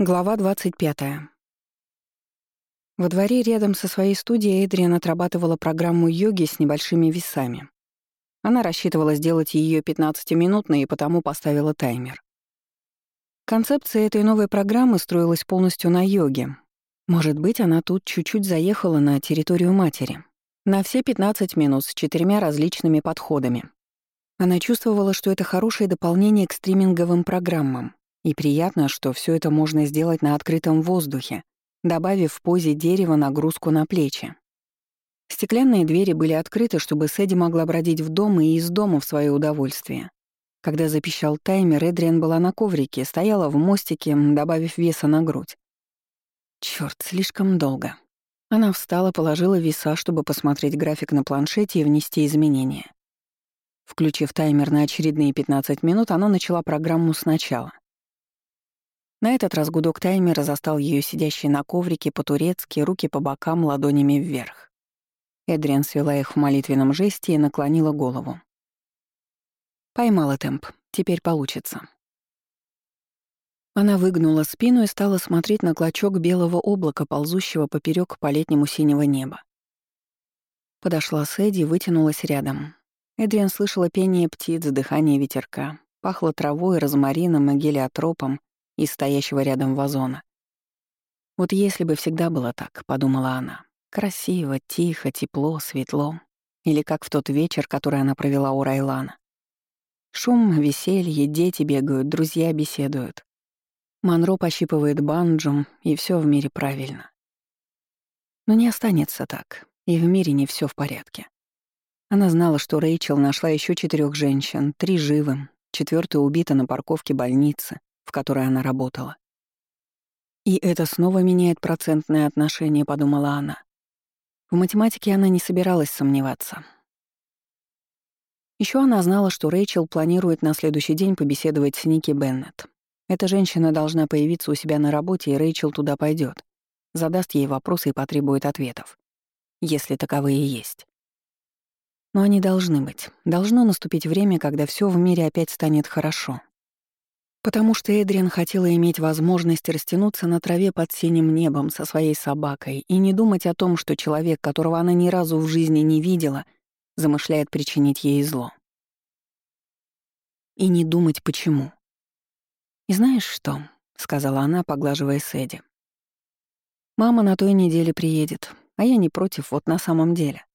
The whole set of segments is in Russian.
Глава 25. Во дворе рядом со своей студией Эдриан отрабатывала программу йоги с небольшими весами. Она рассчитывала сделать ее 15-минутной и потому поставила таймер. Концепция этой новой программы строилась полностью на йоге. Может быть, она тут чуть-чуть заехала на территорию матери. На все 15 минут с четырьмя различными подходами. Она чувствовала, что это хорошее дополнение к стриминговым программам, и приятно, что все это можно сделать на открытом воздухе, добавив в позе дерева нагрузку на плечи. Стеклянные двери были открыты, чтобы Сэдди могла бродить в дом и из дома в свое удовольствие. Когда запищал таймер, Эдриан была на коврике, стояла в мостике, добавив веса на грудь. Черт, слишком долго. Она встала, положила веса, чтобы посмотреть график на планшете и внести изменения. Включив таймер на очередные 15 минут, она начала программу сначала. На этот раз гудок таймера застал ее сидящей на коврике по-турецки, руки по бокам, ладонями вверх. Эдриан свела их в молитвенном жесте и наклонила голову. Поймала темп. Теперь получится. Она выгнула спину и стала смотреть на клочок белого облака, ползущего поперек по-летнему синего неба. Подошла Сэдди и вытянулась рядом. Эдриан слышала пение птиц, дыхание ветерка, пахло травой, розмарином и гелиотропом, из стоящего рядом вазона. «Вот если бы всегда было так», — подумала она. «Красиво, тихо, тепло, светло. Или как в тот вечер, который она провела у Райлана. Шум, веселье, дети бегают, друзья беседуют. Монро пощипывает банджум, и все в мире правильно. Но не останется так, и в мире не все в порядке. Она знала, что Рэйчел нашла еще четырех женщин, три живым, четвертая убита на парковке больницы, в которой она работала. И это снова меняет процентное отношение, подумала она. В математике она не собиралась сомневаться. Еще она знала, что Рэйчел планирует на следующий день побеседовать с Ники Беннет. Эта женщина должна появиться у себя на работе, и Рэйчел туда пойдет, задаст ей вопросы и потребует ответов, если таковые есть. Но они должны быть. Должно наступить время, когда все в мире опять станет хорошо, Потому что Эдриан хотела иметь возможность растянуться на траве под синим небом со своей собакой и не думать о том, что человек, которого она ни разу в жизни не видела, замышляет причинить ей зло. И не думать, почему. «И знаешь что?» — сказала она, поглаживая Сэдди. «Мама на той неделе приедет, а я не против вот на самом деле.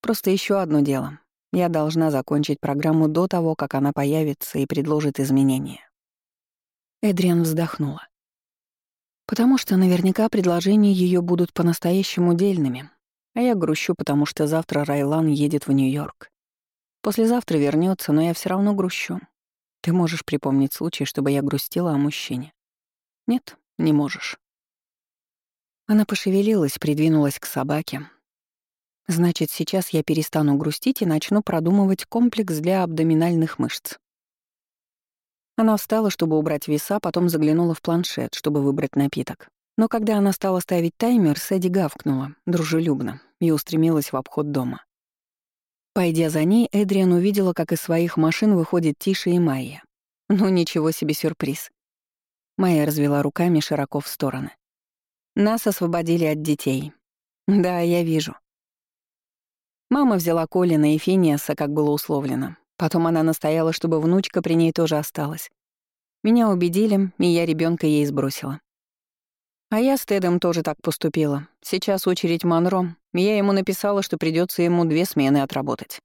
Просто еще одно дело. Я должна закончить программу до того, как она появится и предложит изменения». Эдриан вздохнула. Потому что наверняка предложения ее будут по-настоящему дельными, а я грущу, потому что завтра Райлан едет в Нью-Йорк. Послезавтра вернется, но я все равно грущу. Ты можешь припомнить случай, чтобы я грустила о мужчине? Нет, не можешь. Она пошевелилась, придвинулась к собаке. Значит, сейчас я перестану грустить и начну продумывать комплекс для абдоминальных мышц. Она встала, чтобы убрать веса, потом заглянула в планшет, чтобы выбрать напиток. Но когда она стала ставить таймер, Сэдди гавкнула, дружелюбно, и устремилась в обход дома. Пойдя за ней, Эдриан увидела, как из своих машин выходит Тиша и Майя. Ну, ничего себе сюрприз. Майя развела руками широко в стороны. Нас освободили от детей. Да, я вижу. Мама взяла Колина и Финиаса, как было условлено, Потом она настояла, чтобы внучка при ней тоже осталась. Меня убедили, и я ребенка ей сбросила. А я с Тедом тоже так поступила. Сейчас очередь Монро. Я ему написала, что придется ему две смены отработать.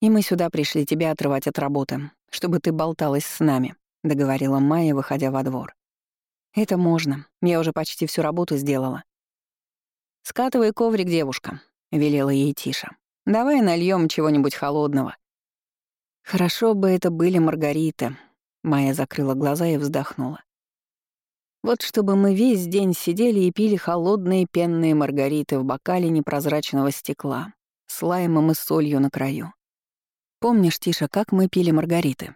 И мы сюда пришли тебя отрывать от работы, чтобы ты болталась с нами, договорила Майя, выходя во двор. Это можно. Я уже почти всю работу сделала. Скатывай коврик, девушка, велела ей Тиша. Давай нальем чего-нибудь холодного. Хорошо бы это были маргариты. Майя закрыла глаза и вздохнула. Вот чтобы мы весь день сидели и пили холодные пенные маргариты в бокале непрозрачного стекла, с лаймом и солью на краю. Помнишь, Тиша, как мы пили маргариты?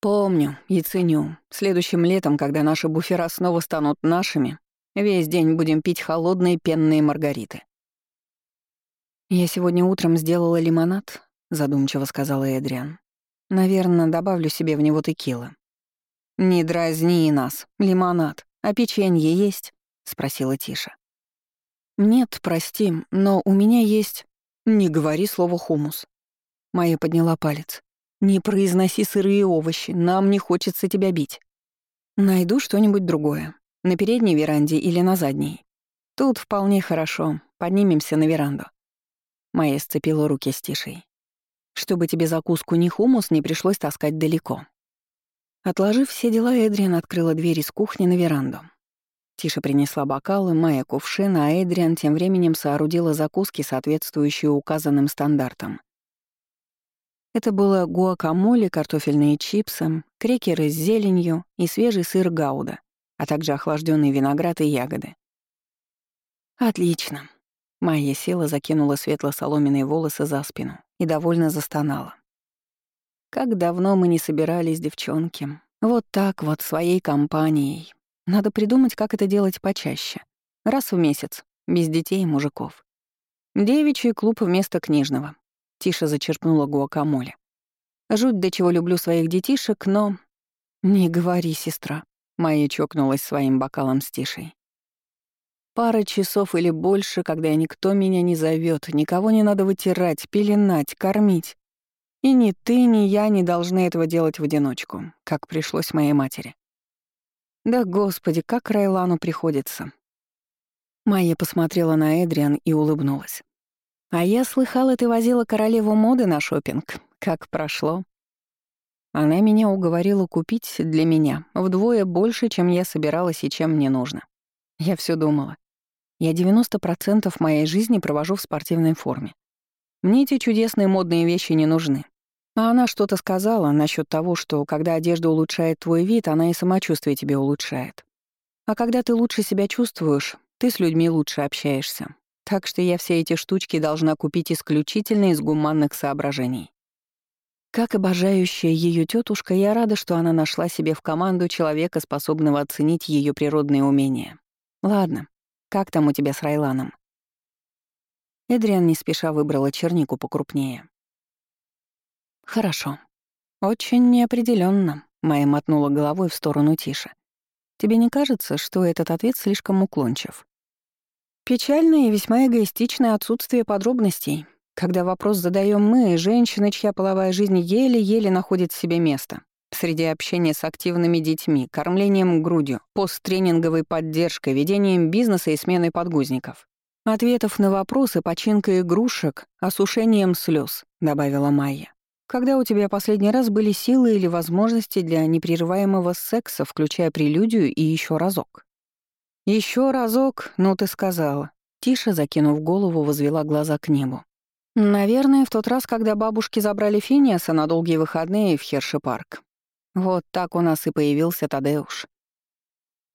Помню и ценю. Следующим летом, когда наши буфера снова станут нашими, весь день будем пить холодные пенные маргариты. Я сегодня утром сделала лимонад, — задумчиво сказала Эдриан. «Наверное, добавлю себе в него текилы». «Не дразни нас, лимонад. А печенье есть?» — спросила Тиша. «Нет, прости, но у меня есть...» «Не говори слово хумус». Майя подняла палец. «Не произноси сырые овощи, нам не хочется тебя бить. Найду что-нибудь другое. На передней веранде или на задней. Тут вполне хорошо. Поднимемся на веранду». Майя сцепила руки с Тишей. «Чтобы тебе закуску ни хумус не пришлось таскать далеко». Отложив все дела, Эдриан открыла дверь из кухни на веранду. Тиша принесла бокалы, Майя — кувшин, а Эдриан тем временем соорудила закуски, соответствующие указанным стандартам. Это было гуакамоле, картофельные чипсы, крекеры с зеленью и свежий сыр гауда, а также охлажденный виноград и ягоды. «Отлично». Майя села, закинула светло-соломенные волосы за спину и довольно застонала. Как давно мы не собирались, девчонки. Вот так вот, своей компанией. Надо придумать, как это делать почаще. Раз в месяц, без детей и мужиков. Девичий клуб вместо книжного. Тиша зачерпнула гуакамоле. Жуть, до чего люблю своих детишек, но... Не говори, сестра. Майя чокнулась своим бокалом с Тишей. Пара часов или больше, когда никто меня не зовет, никого не надо вытирать, пеленать, кормить. И ни ты, ни я не должны этого делать в одиночку, как пришлось моей матери. Да, господи, как Райлану приходится. Майя посмотрела на Эдриан и улыбнулась. «А я слыхала, ты возила королеву моды на шопинг. Как прошло?» Она меня уговорила купить для меня вдвое больше, чем я собиралась и чем мне нужно. Я все думала. Я 90% моей жизни провожу в спортивной форме. Мне эти чудесные модные вещи не нужны. А она что-то сказала насчет того, что когда одежда улучшает твой вид, она и самочувствие тебе улучшает. А когда ты лучше себя чувствуешь, ты с людьми лучше общаешься. Так что я все эти штучки должна купить исключительно из гуманных соображений. Как обожающая ее тетушка, я рада, что она нашла себе в команду человека, способного оценить ее природные умения. Ладно, как там у тебя с Райланом? Эдриан не спеша выбрала чернику покрупнее. «Хорошо. Очень неопределенно. Майя мотнула головой в сторону Тиши. «Тебе не кажется, что этот ответ слишком уклончив?» Печальное и весьма эгоистичное отсутствие подробностей, когда вопрос задаем мы, женщины, чья половая жизнь еле-еле находит себе место. Среди общения с активными детьми, кормлением грудью, посттренинговой поддержкой, ведением бизнеса и сменой подгузников. «Ответов на вопросы, починка игрушек, осушением слез, добавила Майя. «Когда у тебя последний раз были силы или возможности для непрерываемого секса, включая прелюдию и еще разок?» Еще разок, ну ты сказала». Тише, закинув голову, возвела глаза к небу. «Наверное, в тот раз, когда бабушки забрали Финиаса на долгие выходные в Херши-парк. Вот так у нас и появился Тадеуш.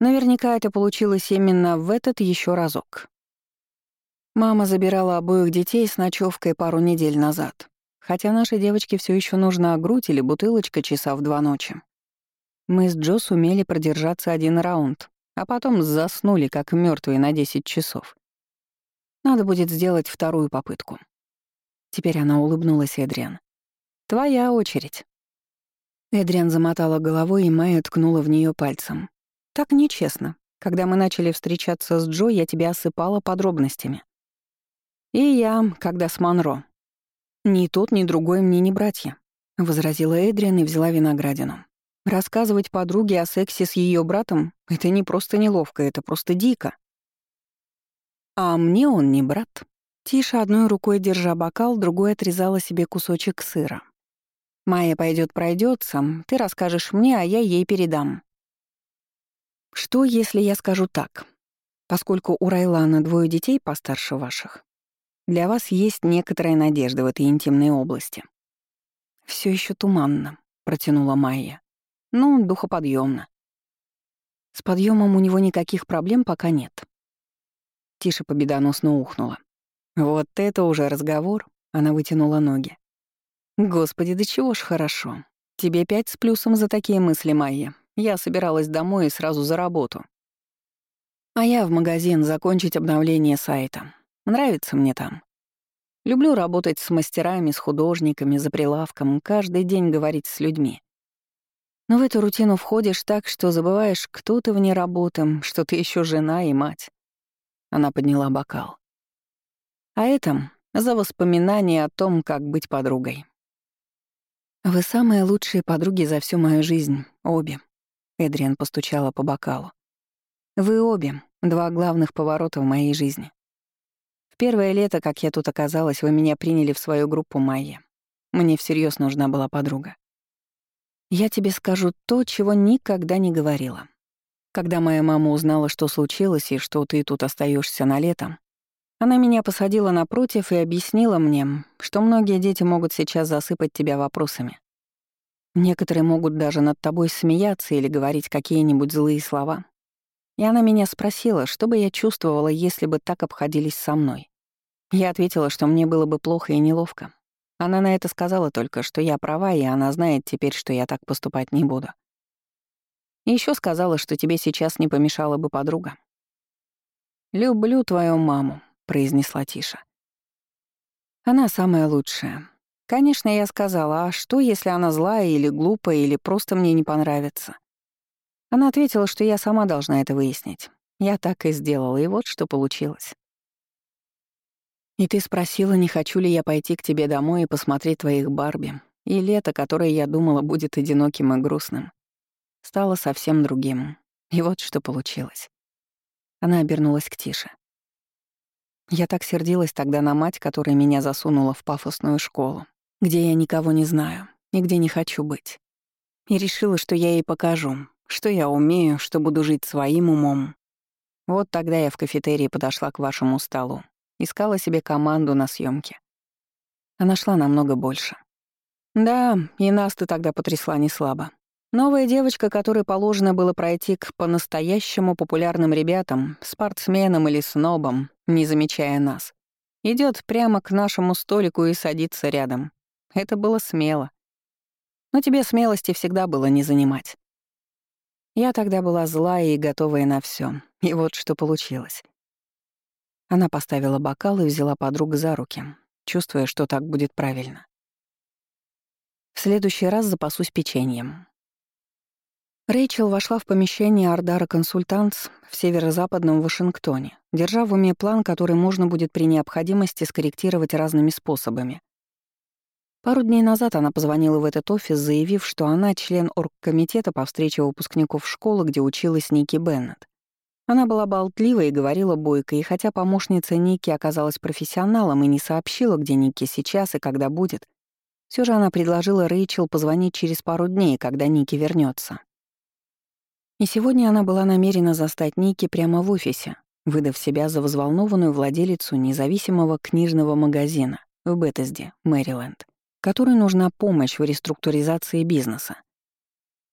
Наверняка это получилось именно в этот еще разок. Мама забирала обоих детей с ночевкой пару недель назад, хотя нашей девочке все еще нужна грудь или бутылочка часа в два ночи. Мы с Джо сумели продержаться один раунд, а потом заснули, как мертвые на 10 часов. Надо будет сделать вторую попытку. Теперь она улыбнулась Эдриан. «Твоя очередь». Эдриан замотала головой, и Майя ткнула в нее пальцем. «Так нечестно. Когда мы начали встречаться с Джо, я тебя осыпала подробностями. «И я, когда с Монро». «Ни тот, ни другой мне не братья», — возразила Эдриан и взяла виноградину. «Рассказывать подруге о сексе с ее братом — это не просто неловко, это просто дико». «А мне он не брат». Тиша одной рукой, держа бокал, другой отрезала себе кусочек сыра. «Майя пойдет пройдется, ты расскажешь мне, а я ей передам». «Что, если я скажу так? Поскольку у Райлана двое детей постарше ваших, для вас есть некоторая надежда в этой интимной области. Все еще туманно, протянула Майя. Ну, духоподъемно. С подъемом у него никаких проблем пока нет. Тише победоносно ухнула. Вот это уже разговор. Она вытянула ноги. Господи, да чего ж хорошо. Тебе пять с плюсом за такие мысли, Майя. Я собиралась домой и сразу за работу. А я в магазин закончить обновление сайта. Нравится мне там. Люблю работать с мастерами, с художниками, за прилавком, каждый день говорить с людьми. Но в эту рутину входишь так, что забываешь, кто ты вне работы, что ты еще жена и мать. Она подняла бокал. А это за воспоминания о том, как быть подругой. «Вы самые лучшие подруги за всю мою жизнь, обе», — Эдриан постучала по бокалу. «Вы обе — два главных поворота в моей жизни. В первое лето, как я тут оказалась, вы меня приняли в свою группу Майя. Мне всерьез нужна была подруга. Я тебе скажу то, чего никогда не говорила. Когда моя мама узнала, что случилось и что ты тут остаешься на лето, она меня посадила напротив и объяснила мне, что многие дети могут сейчас засыпать тебя вопросами. Некоторые могут даже над тобой смеяться или говорить какие-нибудь злые слова. И она меня спросила, что бы я чувствовала, если бы так обходились со мной. Я ответила, что мне было бы плохо и неловко. Она на это сказала только, что я права, и она знает теперь, что я так поступать не буду. И ещё сказала, что тебе сейчас не помешала бы подруга. «Люблю твою маму», — произнесла Тиша. «Она самая лучшая. Конечно, я сказала, а что, если она злая или глупая, или просто мне не понравится?» Она ответила, что я сама должна это выяснить. Я так и сделала, и вот что получилось. «И ты спросила, не хочу ли я пойти к тебе домой и посмотреть твоих Барби, и лето, которое я думала будет одиноким и грустным, стало совсем другим. И вот что получилось». Она обернулась к Тише. Я так сердилась тогда на мать, которая меня засунула в пафосную школу, где я никого не знаю и где не хочу быть. И решила, что я ей покажу, что я умею, что буду жить своим умом. Вот тогда я в кафетерии подошла к вашему столу, искала себе команду на съемке. А нашла намного больше. Да, и нас ты тогда потрясла не слабо. Новая девочка, которой положено было пройти к по-настоящему популярным ребятам, спортсменам или снобам, не замечая нас, идет прямо к нашему столику и садится рядом. Это было смело. Но тебе смелости всегда было не занимать. Я тогда была злая и готовая на все, и вот что получилось. Она поставила бокал и взяла подругу за руки, чувствуя, что так будет правильно. В следующий раз запасусь печеньем. Рэйчел вошла в помещение Ардара Консультантс в северо-западном Вашингтоне, держа в уме план, который можно будет при необходимости скорректировать разными способами. Пару дней назад она позвонила в этот офис, заявив, что она член оргкомитета по встрече выпускников школы, где училась Ники Беннет. Она была болтлива и говорила бойко, и хотя помощница Ники оказалась профессионалом и не сообщила, где Ники сейчас и когда будет, все же она предложила Рэйчел позвонить через пару дней, когда Ники вернется. И сегодня она была намерена застать Ники прямо в офисе, выдав себя за взволнованную владелицу независимого книжного магазина в Беттесде, Мэриленд, которой нужна помощь в реструктуризации бизнеса.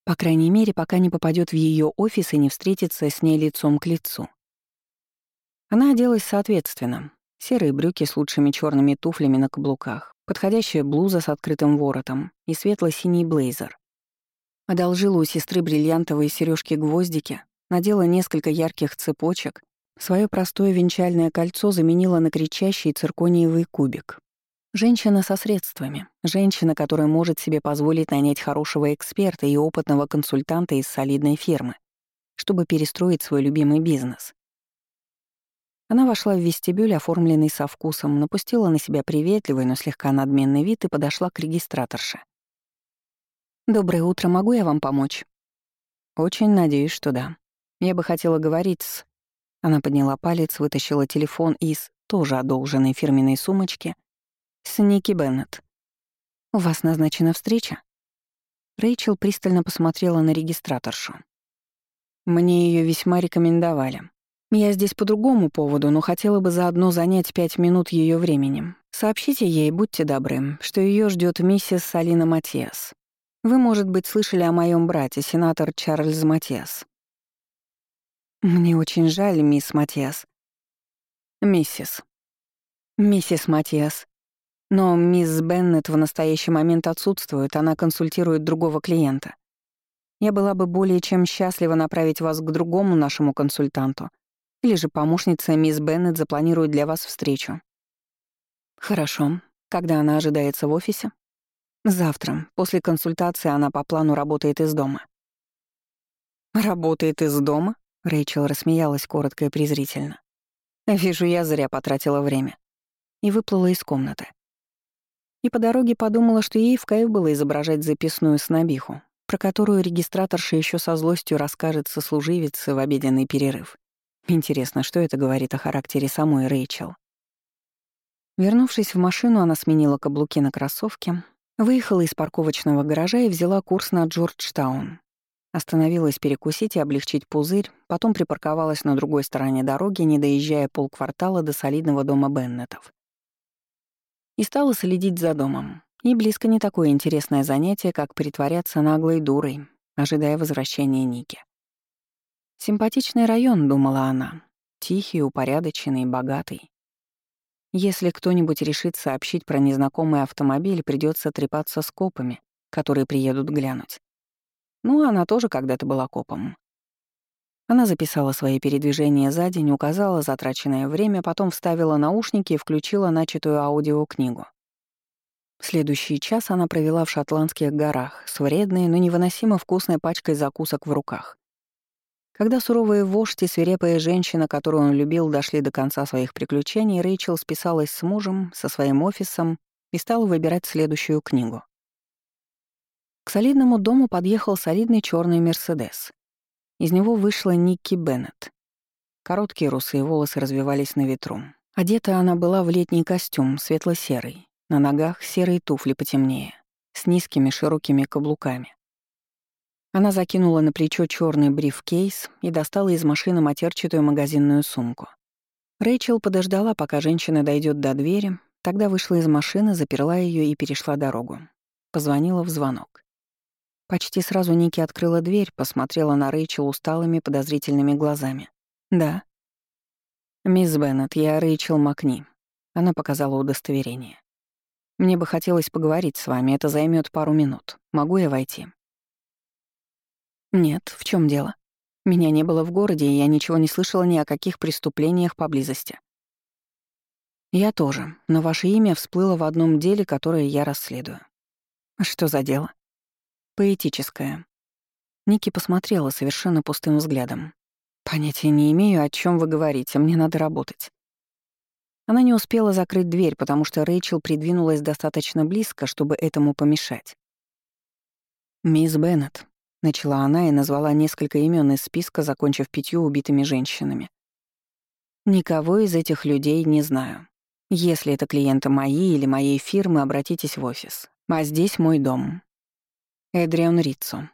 По крайней мере, пока не попадет в ее офис и не встретится с ней лицом к лицу. Она оделась соответственно. Серые брюки с лучшими черными туфлями на каблуках, подходящая блуза с открытым воротом и светло-синий блейзер. Одолжила у сестры бриллиантовые сережки гвоздики, надела несколько ярких цепочек, свое простое венчальное кольцо заменила на кричащий циркониевый кубик. Женщина со средствами, женщина, которая может себе позволить нанять хорошего эксперта и опытного консультанта из солидной фирмы, чтобы перестроить свой любимый бизнес. Она вошла в вестибюль, оформленный со вкусом, напустила на себя приветливый, но слегка надменный вид и подошла к регистраторше. «Доброе утро, могу я вам помочь?» «Очень надеюсь, что да. Я бы хотела говорить с...» Она подняла палец, вытащила телефон из тоже одолженной фирменной сумочки с Ники Беннет. «У вас назначена встреча?» Рэйчел пристально посмотрела на регистраторшу. «Мне ее весьма рекомендовали. Я здесь по другому поводу, но хотела бы заодно занять пять минут ее временем. Сообщите ей, будьте добры, что ее ждет миссис Салина Матиас. Вы, может быть, слышали о моем брате, сенатор Чарльз Матиас. Мне очень жаль, мисс Матиас. Миссис. Миссис Матиас. Но мисс Беннет в настоящий момент отсутствует, она консультирует другого клиента. Я была бы более чем счастлива направить вас к другому нашему консультанту. Или же помощница мисс Беннет запланирует для вас встречу. Хорошо. Когда она ожидается в офисе? Завтра, после консультации, она по плану работает из дома. «Работает из дома?» — Рэйчел рассмеялась коротко и презрительно. «Вижу, я зря потратила время». И выплыла из комнаты. И по дороге подумала, что ей в кайф было изображать записную снобиху, про которую регистраторша еще со злостью расскажет сослуживице в обеденный перерыв. Интересно, что это говорит о характере самой Рэйчел. Вернувшись в машину, она сменила каблуки на кроссовки, выехала из парковочного гаража и взяла курс на Джорджтаун. Остановилась перекусить и облегчить пузырь, потом припарковалась на другой стороне дороги, не доезжая полквартала до солидного дома Беннетов. И стала следить за домом. И близко не такое интересное занятие, как притворяться наглой дурой, ожидая возвращения Ники. Симпатичный район, думала она. Тихий, упорядоченный, богатый. Если кто-нибудь решит сообщить про незнакомый автомобиль, придется трепаться с копами, которые приедут глянуть. Ну, она тоже когда-то была копом. Она записала свои передвижения за день, указала затраченное время, потом вставила наушники и включила начатую аудиокнигу. Следующий час она провела в шотландских горах с вредной, но невыносимо вкусной пачкой закусок в руках. Когда суровые вождь и свирепая женщина, которую он любил, дошли до конца своих приключений, Рэйчел списалась с мужем, со своим офисом и стала выбирать следующую книгу. К солидному дому подъехал солидный черный «Мерседес». Из него вышла Никки Беннет. Короткие русые волосы развивались на ветру. Одета она была в летний костюм, светло-серый, на ногах серые туфли потемнее, с низкими широкими каблуками. Она закинула на плечо черный брифкейс и достала из машины матерчатую магазинную сумку. Рэйчел подождала, пока женщина дойдет до двери, тогда вышла из машины, заперла ее и перешла дорогу. Позвонила в звонок. Почти сразу Ники открыла дверь, посмотрела на Рэйчел усталыми подозрительными глазами. «Да». «Мисс Беннет, я Рэйчел Макни». Она показала удостоверение. «Мне бы хотелось поговорить с вами, это займет пару минут. Могу я войти?» «Нет, в чем дело? Меня не было в городе, и я ничего не слышала ни о каких преступлениях поблизости». «Я тоже, но ваше имя всплыло в одном деле, которое я расследую». «Что за дело?» «Поэтическое». Ники посмотрела совершенно пустым взглядом. «Понятия не имею, о чем вы говорите, мне надо работать». Она не успела закрыть дверь, потому что Рэйчел придвинулась достаточно близко, чтобы этому помешать. «Мисс Беннет», Начала она и назвала несколько имен из списка, закончив пятью убитыми женщинами. «Никого из этих людей не знаю. Если это клиенты мои или моей фирмы, обратитесь в офис. А здесь мой дом. Эдриан Риццо».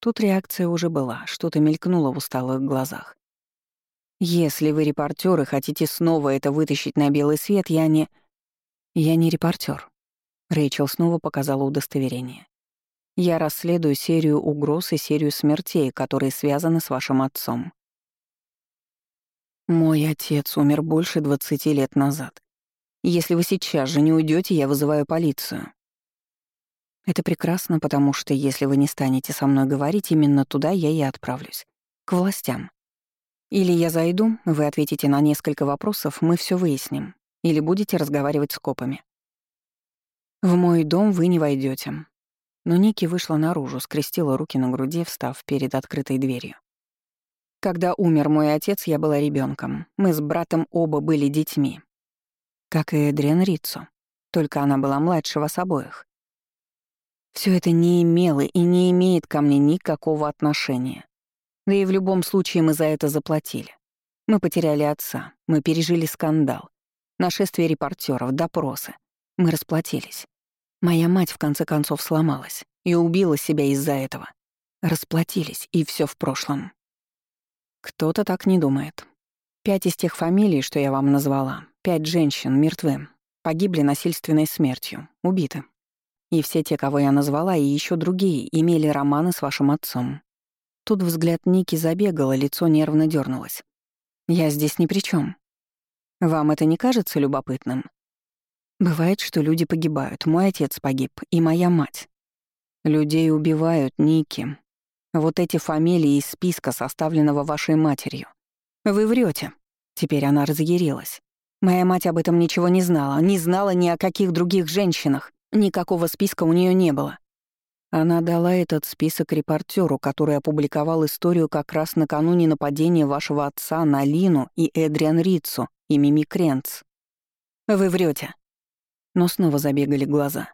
Тут реакция уже была, что-то мелькнуло в усталых глазах. «Если вы репортер и хотите снова это вытащить на белый свет, я не...» «Я не репортер. Рэйчел снова показала удостоверение. Я расследую серию угроз и серию смертей, которые связаны с вашим отцом. Мой отец умер больше 20 лет назад. Если вы сейчас же не уйдете, я вызываю полицию. Это прекрасно, потому что если вы не станете со мной говорить, именно туда я и отправлюсь. К властям. Или я зайду, вы ответите на несколько вопросов, мы все выясним. Или будете разговаривать с копами. В мой дом вы не войдете. Но Ники вышла наружу, скрестила руки на груди, встав перед открытой дверью. Когда умер мой отец, я была ребенком. Мы с братом оба были детьми. Как и Эдриан Риццо. Только она была младше вас обоих. Все это не имело и не имеет ко мне никакого отношения. Да и в любом случае мы за это заплатили. Мы потеряли отца, мы пережили скандал, нашествие репортеров, допросы. Мы расплатились. Моя мать в конце концов сломалась и убила себя из-за этого. Расплатились, и все в прошлом. Кто-то так не думает. Пять из тех фамилий, что я вам назвала, пять женщин мертвы, погибли насильственной смертью, убиты. И все те, кого я назвала, и еще другие, имели романы с вашим отцом. Тут взгляд Ники забегал, лицо нервно дернулось. Я здесь ни при чем. Вам это не кажется любопытным? Бывает, что люди погибают. Мой отец погиб, и моя мать. Людей убивают, Ники. Вот эти фамилии из списка, составленного вашей матерью. Вы врете. Теперь она разъярилась. Моя мать об этом ничего не знала, не знала ни о каких других женщинах. Никакого списка у нее не было. Она дала этот список репортеру, который опубликовал историю как раз накануне нападения вашего отца на Лину и Эдриан Рицу и Мими Кренц. Вы врете. Но снова забегали глаза.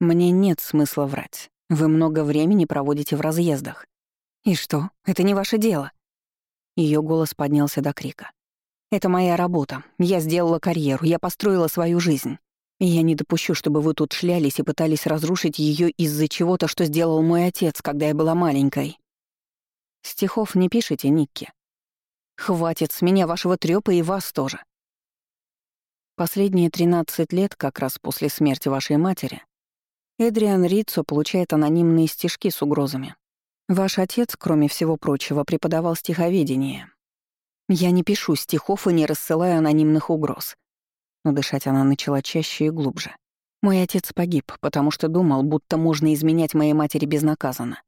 Мне нет смысла врать. Вы много времени проводите в разъездах. И что, это не ваше дело? Ее голос поднялся до крика. Это моя работа. Я сделала карьеру, я построила свою жизнь. И я не допущу, чтобы вы тут шлялись и пытались разрушить ее из-за чего-то, что сделал мой отец, когда я была маленькой. Стихов не пишите, Никки. Хватит с меня вашего трёпа и вас тоже. Последние 13 лет, как раз после смерти вашей матери, Эдриан Рицо получает анонимные стишки с угрозами. Ваш отец, кроме всего прочего, преподавал стиховедение. Я не пишу стихов и не рассылаю анонимных угроз но дышать она начала чаще и глубже. Мой отец погиб, потому что думал, будто можно изменять моей матери безнаказанно.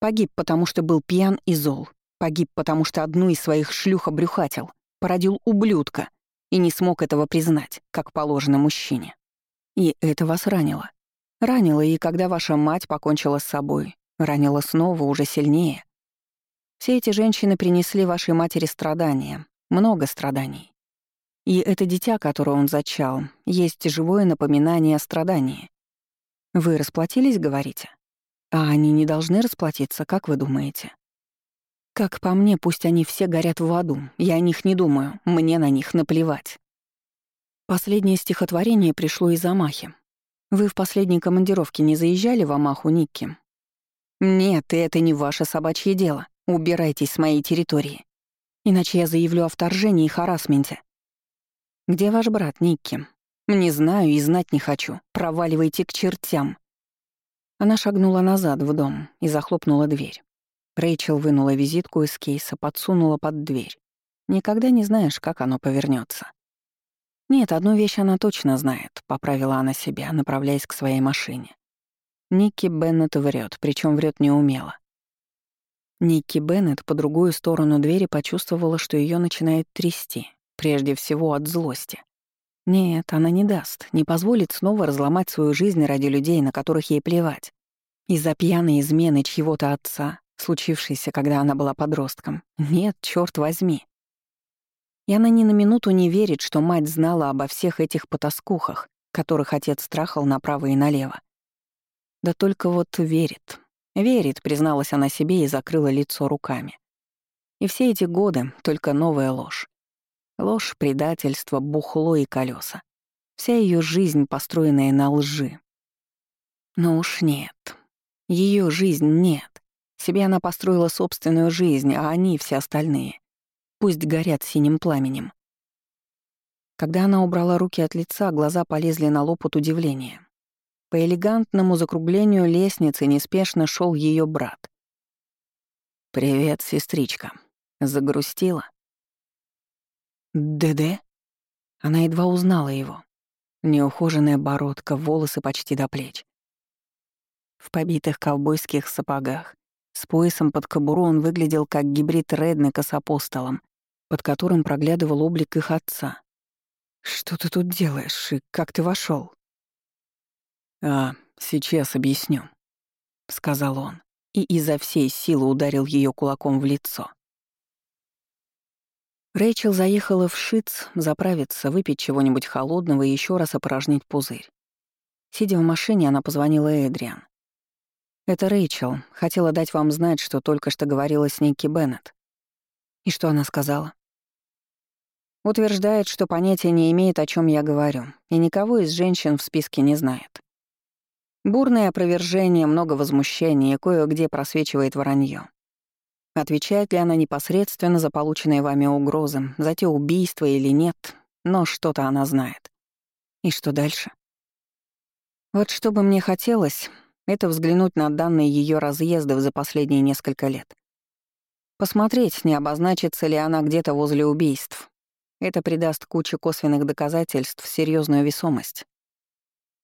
Погиб, потому что был пьян и зол. Погиб, потому что одну из своих шлюх обрюхатил, породил ублюдка и не смог этого признать, как положено мужчине. И это вас ранило. Ранило, и когда ваша мать покончила с собой, ранило снова, уже сильнее. Все эти женщины принесли вашей матери страдания, много страданий. И это дитя, которое он зачал, есть живое напоминание о страдании. Вы расплатились, говорите? А они не должны расплатиться, как вы думаете? Как по мне, пусть они все горят в аду. Я о них не думаю, мне на них наплевать. Последнее стихотворение пришло из Амахи. Вы в последней командировке не заезжали в Амаху, Никки? Нет, это не ваше собачье дело. Убирайтесь с моей территории. Иначе я заявлю о вторжении и харасменте. «Где ваш брат, Никки?» «Не знаю и знать не хочу. Проваливайте к чертям». Она шагнула назад в дом и захлопнула дверь. Рэйчел вынула визитку из кейса, подсунула под дверь. Никогда не знаешь, как оно повернется. Нет, одну вещь она точно знает, поправила она себя, направляясь к своей машине. Никки Беннет врет, причем врет неумело. Никки Беннет по другую сторону двери почувствовала, что ее начинает трясти, Прежде всего от злости. Нет, она не даст, не позволит снова разломать свою жизнь ради людей, на которых ей плевать. Из-за пьяной измены чьего-то отца, случившейся, когда она была подростком. Нет, черт возьми. И она ни на минуту не верит, что мать знала обо всех этих потаскухах, которых отец страхал направо и налево. Да только вот верит. Верит, призналась она себе и закрыла лицо руками. И все эти годы — только новая ложь. Ложь, предательство, бухло и колеса. Вся ее жизнь, построенная на лжи. Но уж нет. Ее жизнь нет. Себе она построила собственную жизнь, а они, все остальные, пусть горят синим пламенем. Когда она убрала руки от лица, глаза полезли на лоб от удивления. По элегантному закруглению лестницы неспешно шел ее брат. «Привет, сестричка. Загрустила?» «ДД?» Она едва узнала его. Неухоженная бородка, волосы почти до плеч. В побитых ковбойских сапогах, с поясом под кобуру он выглядел как гибрид Реднека с апостолом, под которым проглядывал облик их отца. «Что ты тут делаешь и как ты вошел? «А, сейчас объясню», — сказал он, и изо всей силы ударил ее кулаком в лицо. Рэйчел заехала в Шиц заправиться, выпить чего-нибудь холодного и еще раз опорожнить пузырь. Сидя в машине, она позвонила Эдриан. «Это Рэйчел. Хотела дать вам знать, что только что говорила с Никки Беннет». «И что она сказала?» Утверждает, что понятия не имеет, о чем я говорю, и никого из женщин в списке не знает. Бурное опровержение, много возмущения, кое-где просвечивает вранье. Отвечает ли она непосредственно за полученные вами угрозы, за те убийства или нет, но что-то она знает. И что дальше? Вот что бы мне хотелось, это взглянуть на данные ее разъездов за последние несколько лет. Посмотреть, не обозначится ли она где-то возле убийств. Это придаст куче косвенных доказательств серьезную весомость.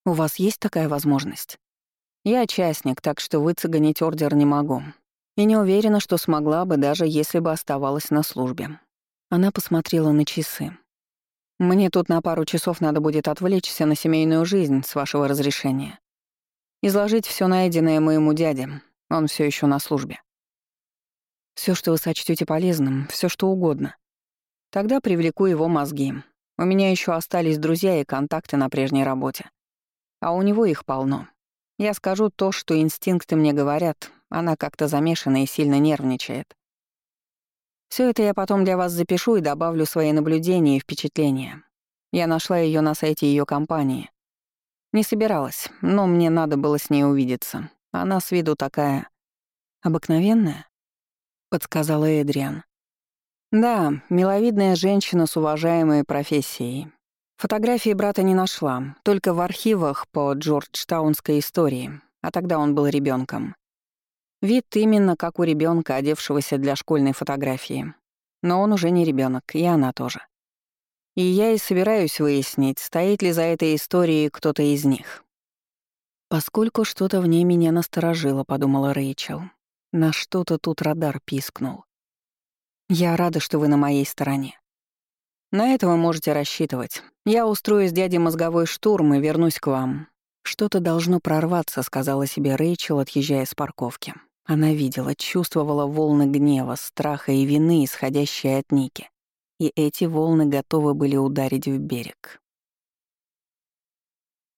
У вас есть такая возможность? Я частник, так что выцегонить ордер не могу, и не уверена, что смогла бы, даже если бы оставалась на службе. Она посмотрела на часы. Мне тут на пару часов надо будет отвлечься на семейную жизнь, с вашего разрешения. Изложить все найденное моему дяде. Он все еще на службе. Все, что вы сочтете полезным, все что угодно. Тогда привлеку его мозги. У меня еще остались друзья и контакты на прежней работе. А у него их полно. Я скажу то, что инстинкты мне говорят. Она как-то замешана и сильно нервничает. Все это я потом для вас запишу и добавлю свои наблюдения и впечатления. Я нашла ее на сайте ее компании. Не собиралась, но мне надо было с ней увидеться. Она с виду такая... обыкновенная? Подсказала Эдриан. Да, миловидная женщина с уважаемой профессией. Фотографии брата не нашла, только в архивах по Джорджтаунской истории, а тогда он был ребенком. Вид именно как у ребенка, одевшегося для школьной фотографии. Но он уже не ребенок, и она тоже. И я и собираюсь выяснить, стоит ли за этой историей кто-то из них. Поскольку что-то в ней меня насторожило, подумала Рэйчел. На что-то тут радар пискнул. Я рада, что вы на моей стороне. На это вы можете рассчитывать. Я устрою с дядей мозговой штурм и вернусь к вам. Что-то должно прорваться, сказала себе Рэйчел, отъезжая с парковки. Она видела, чувствовала волны гнева, страха и вины, исходящие от Ники. И эти волны готовы были ударить в берег.